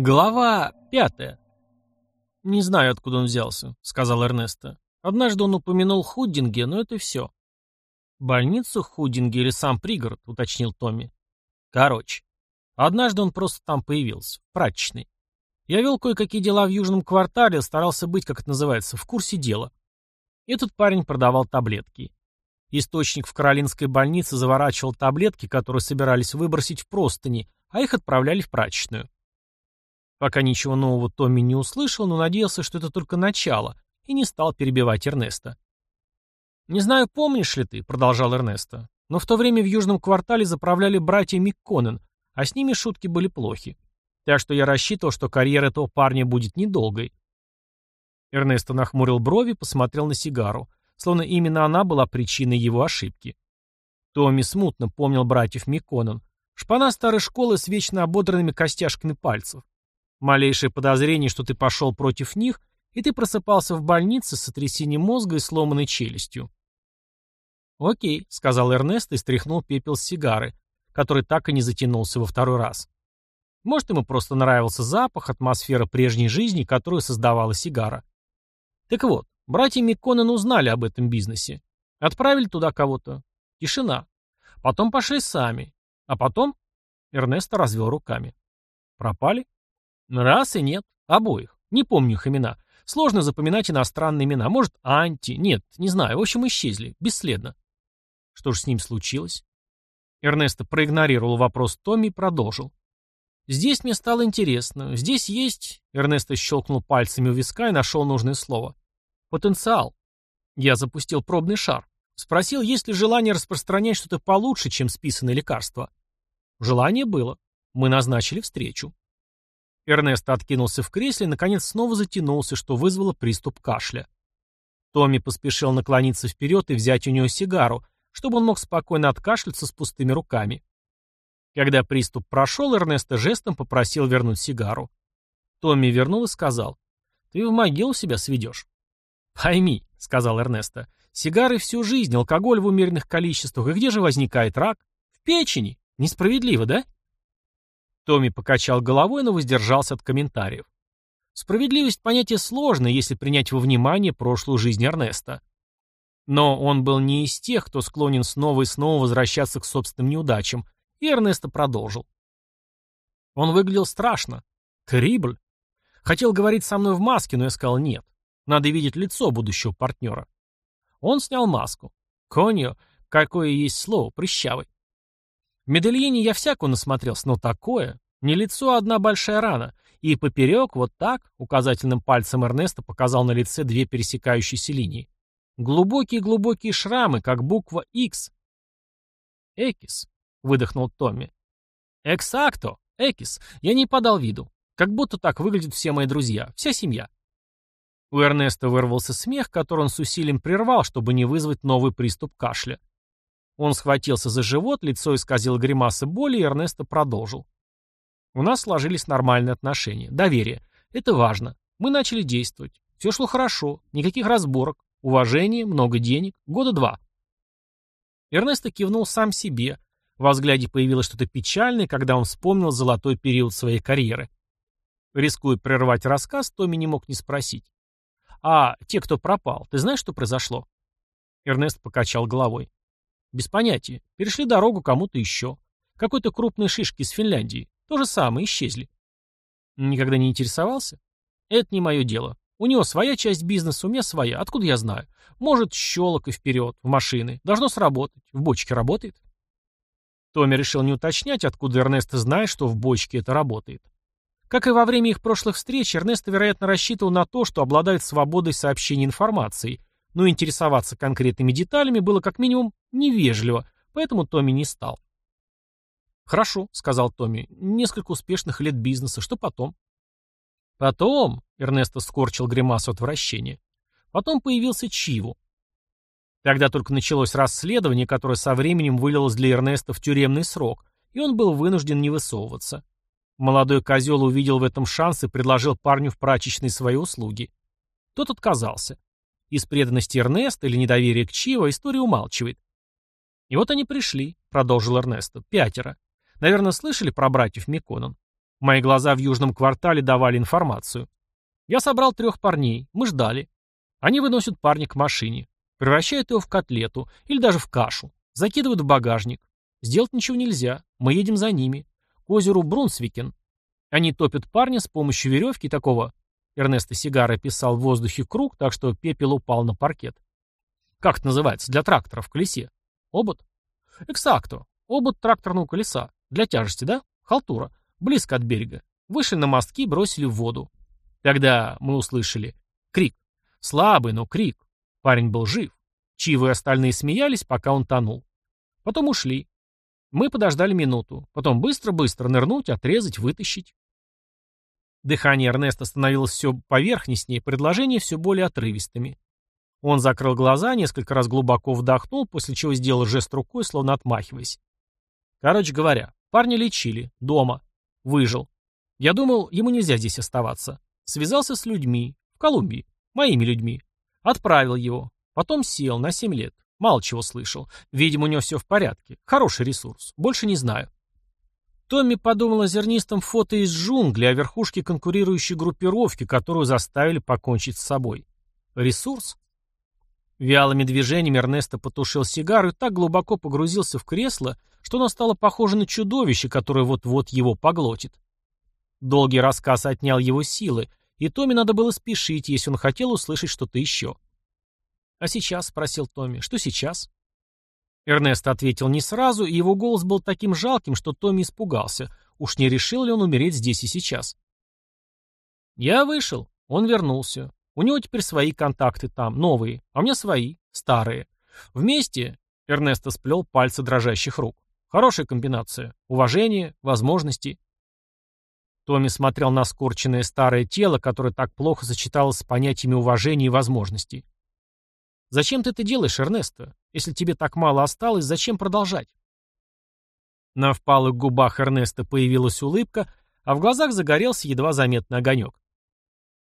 Глава пятая. «Не знаю, откуда он взялся», — сказал Эрнесто. «Однажды он упомянул Худдинге, но это все». «Больницу Худдинге или сам пригород?» — уточнил Томми. «Короче. Однажды он просто там появился, прачечный. Я вел кое-какие дела в южном квартале, старался быть, как это называется, в курсе дела. Этот парень продавал таблетки. Источник в Каролинской больнице заворачивал таблетки, которые собирались выбросить в простыни, а их отправляли в прачечную. Пока ничего нового Томми не услышал, но надеялся, что это только начало, и не стал перебивать Эрнеста. «Не знаю, помнишь ли ты», — продолжал Эрнесто, «но в то время в южном квартале заправляли братья Микконен, а с ними шутки были плохи. Так что я рассчитывал, что карьера этого парня будет недолгой». Эрнесто нахмурил брови, посмотрел на сигару, словно именно она была причиной его ошибки. Томми смутно помнил братьев Микконен, шпана старой школы с вечно ободранными костяшками пальцев. Малейшее подозрение, что ты пошел против них, и ты просыпался в больнице с сотрясением мозга и сломанной челюстью. «Окей», — сказал Эрнест и стряхнул пепел с сигары, который так и не затянулся во второй раз. Может, ему просто нравился запах, атмосфера прежней жизни, которую создавала сигара. Так вот, братья Микконен узнали об этом бизнесе. Отправили туда кого-то. Тишина. Потом пошли сами. А потом... Эрнесто развел руками. Пропали? Раз и нет. Обоих. Не помню их имена. Сложно запоминать иностранные имена. Может, Анти. Нет, не знаю. В общем, исчезли. Бесследно. Что же с ним случилось? Эрнесто проигнорировал вопрос Томми и продолжил. «Здесь мне стало интересно. Здесь есть...» Эрнесто щелкнул пальцами у виска и нашел нужное слово. «Потенциал. Я запустил пробный шар. Спросил, есть ли желание распространять что-то получше, чем списанное лекарство. Желание было. Мы назначили встречу. Эрнест откинулся в кресле и, наконец, снова затянулся, что вызвало приступ кашля. Томми поспешил наклониться вперед и взять у него сигару, чтобы он мог спокойно откашляться с пустыми руками. Когда приступ прошел, Эрнеста жестом попросил вернуть сигару. Томми вернул и сказал, «Ты в могилу себя сведешь». «Пойми», — сказал Эрнеста, — «сигары всю жизнь, алкоголь в умеренных количествах, и где же возникает рак? В печени. Несправедливо, да?» Томми покачал головой, но воздержался от комментариев. Справедливость понятие сложное, если принять во внимание прошлую жизнь Эрнеста. Но он был не из тех, кто склонен снова и снова возвращаться к собственным неудачам, и Эрнесто продолжил. Он выглядел страшно. Террибль. Хотел говорить со мной в маске, но я сказал нет. Надо видеть лицо будущего партнера. Он снял маску. Коньо, какое есть слово, прыщавый. В Медельине я всякого насмотрелся, но такое. Не лицо, а одна большая рана. И поперек, вот так, указательным пальцем Эрнеста показал на лице две пересекающиеся линии. Глубокие-глубокие шрамы, как буква X. «Экис», — выдохнул Томми. «Эксакто, Экис. Я не подал виду. Как будто так выглядят все мои друзья, вся семья». У Эрнеста вырвался смех, который он с усилием прервал, чтобы не вызвать новый приступ кашля. Он схватился за живот, лицо исказило гримаса боли, и Эрнесто продолжил. У нас сложились нормальные отношения, доверие. Это важно. Мы начали действовать. Все шло хорошо, никаких разборок, уважение, много денег, года два. Эрнесто кивнул сам себе. В взгляде появилось что-то печальное, когда он вспомнил золотой период своей карьеры. Рискуя прервать рассказ, Томми не мог не спросить. «А те, кто пропал, ты знаешь, что произошло?» Эрнест покачал головой. Без понятия. Перешли дорогу кому-то еще. Какой-то крупной шишки из Финляндии. То же самое, исчезли. Никогда не интересовался? Это не мое дело. У него своя часть бизнеса, у меня своя. Откуда я знаю? Может, щелок и вперед, в машины. Должно сработать. В бочке работает. Томми решил не уточнять, откуда Эрнест знает, что в бочке это работает. Как и во время их прошлых встреч, Эрнест, вероятно, рассчитывал на то, что обладает свободой сообщения информации, но интересоваться конкретными деталями было как минимум невежливо, поэтому Томми не стал. «Хорошо», — сказал Томми, — «несколько успешных лет бизнеса. Что потом?» «Потом», — Эрнесто скорчил гримасу отвращения, — «потом появился Чиву. Тогда только началось расследование, которое со временем вылилось для Эрнеста в тюремный срок, и он был вынужден не высовываться. Молодой козел увидел в этом шанс и предложил парню в прачечной свои услуги. Тот отказался. Из преданности Эрнеста или недоверия к Чиво история умалчивает. И вот они пришли, продолжил Эрнесто, пятеро. Наверное, слышали про братьев Миконон? Мои глаза в южном квартале давали информацию. Я собрал трех парней, мы ждали. Они выносят парня к машине, превращают его в котлету или даже в кашу, закидывают в багажник. Сделать ничего нельзя, мы едем за ними. К озеру Брунсвикен. Они топят парня с помощью веревки такого... Эрнесто Сигара писал в воздухе круг, так что пепел упал на паркет. Как это называется? Для трактора в колесе. Обод? Эксакто. Обод тракторного колеса. Для тяжести, да? Халтура. Близко от берега. Вышли на мостки и бросили в воду. Тогда мы услышали крик. Слабый, но крик. Парень был жив. Чивы и остальные смеялись, пока он тонул. Потом ушли. Мы подождали минуту. Потом быстро-быстро нырнуть, отрезать, вытащить. Дыхание Эрнеста становилось все поверхностнее, предложения все более отрывистыми. Он закрыл глаза, несколько раз глубоко вдохнул, после чего сделал жест рукой, словно отмахиваясь. Короче говоря, парня лечили, дома. Выжил. Я думал, ему нельзя здесь оставаться. Связался с людьми, в Колумбии, моими людьми. Отправил его. Потом сел на 7 лет. Мало чего слышал. Видимо, у него все в порядке. Хороший ресурс. Больше не знаю. Томми подумал о зернистом фото из джунглей, о верхушке конкурирующей группировки, которую заставили покончить с собой. Ресурс? Вялыми движениями Эрнесто потушил сигару и так глубоко погрузился в кресло, что оно стало похоже на чудовище, которое вот-вот его поглотит. Долгий рассказ отнял его силы, и Томми надо было спешить, если он хотел услышать что-то еще. «А сейчас?» — спросил Томми. «Что сейчас?» Эрнест ответил не сразу, и его голос был таким жалким, что Томми испугался. Уж не решил ли он умереть здесь и сейчас? «Я вышел. Он вернулся. У него теперь свои контакты там, новые, а у меня свои, старые. Вместе Эрнесто сплел пальцы дрожащих рук. Хорошая комбинация. Уважение, возможности. Томми смотрел на скорченное старое тело, которое так плохо сочеталось с понятиями уважения и возможностей. «Зачем ты это делаешь, Эрнесто? Если тебе так мало осталось, зачем продолжать?» На впалых губах Эрнеста появилась улыбка, а в глазах загорелся едва заметный огонек.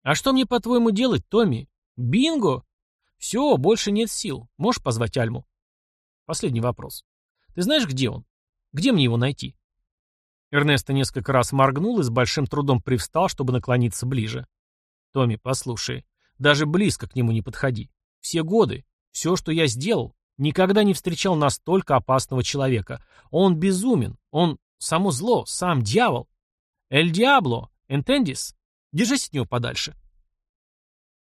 «А что мне, по-твоему, делать, Томми? Бинго? Все, больше нет сил. Можешь позвать Альму?» Последний вопрос. «Ты знаешь, где он? Где мне его найти?» Эрнесто несколько раз моргнул и с большим трудом привстал, чтобы наклониться ближе. «Томми, послушай, даже близко к нему не подходи. Все годы, все, что я сделал, никогда не встречал настолько опасного человека. Он безумен, он само зло, сам дьявол. Эль Диабло, энтендис?» Держись от него подальше.